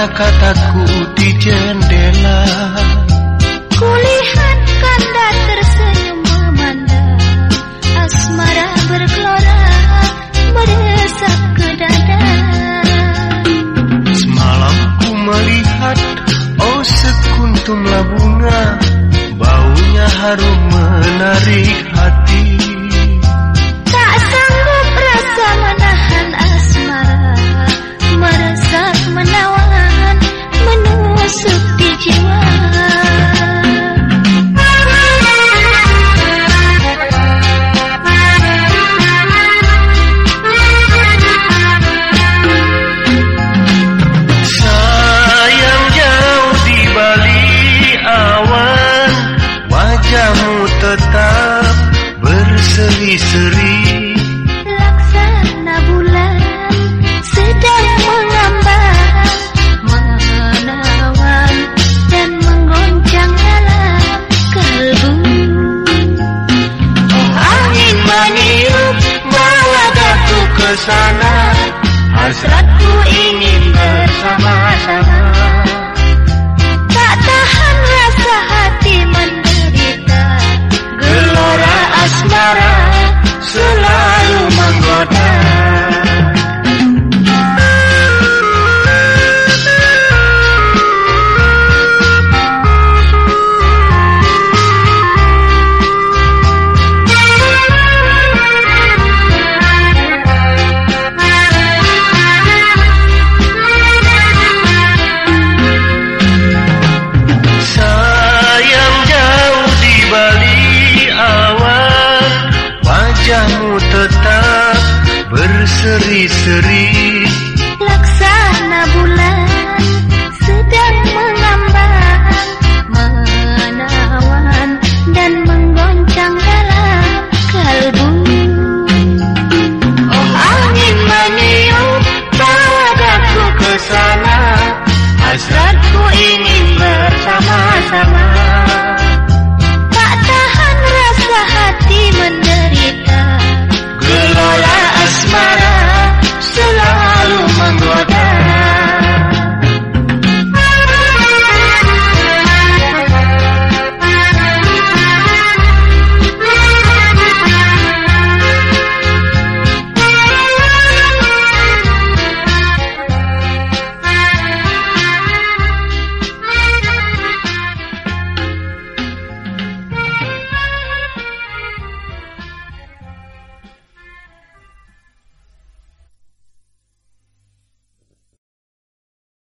kata-kataku di jendela. Kulihat kanda tersenyum memandang Asmara bergelora Berdesak ke dada. Semalam ku melihat Oh sekuntumlah bunga Baunya harum menarik hati berseri-seri Laksana bulan sedang mengambang Menawan dan menggoncang dalam kalbu. Oh angin meniup bawa aku ke sana. Hasratku ingin bersama-sama Sri, Sri.